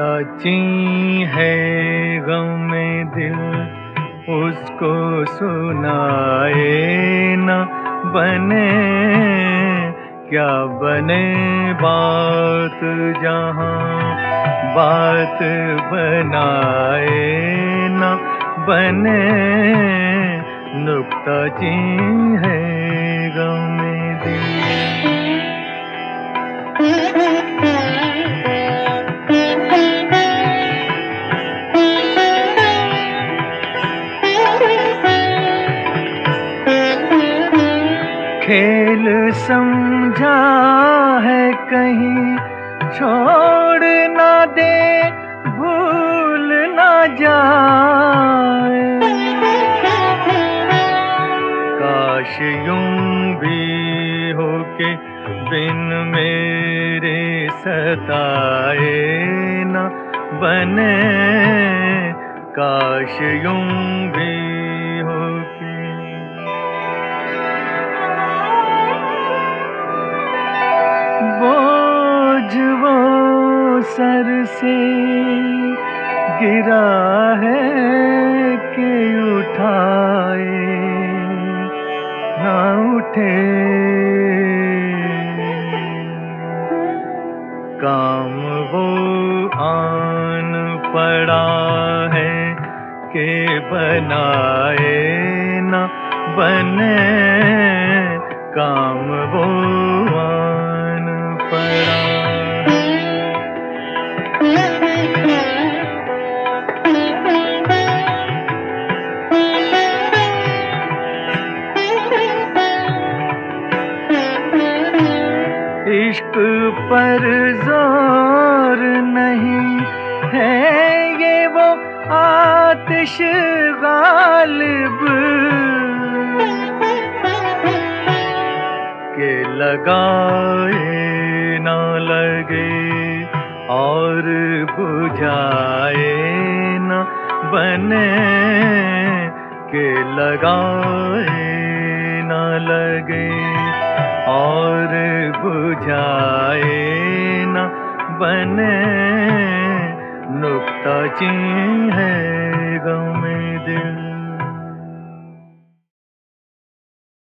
नुकता ची है, गम में दिल उसको सुनाए न बने। क्या बने बात जहाँ बात बनाए न बने। नुकता ची है, गम खेल समझा है कहीं, छोड़ ना दे, भूल ना जाए। काश यूँ भी हो के बिन मेरे सताए न बने। काश यूँ भी सर से गिरा है कि उठाए, ना उठे। काम वो आन पड़ा है के बनाए, ना बने। काम वो आन पर ज़ोर नहीं है ये वो आतिश गालिब। के लगाए ना लगे और बुझाए न बने। के लगाए न लगे और बुझाए न बने नुक्ता ची है।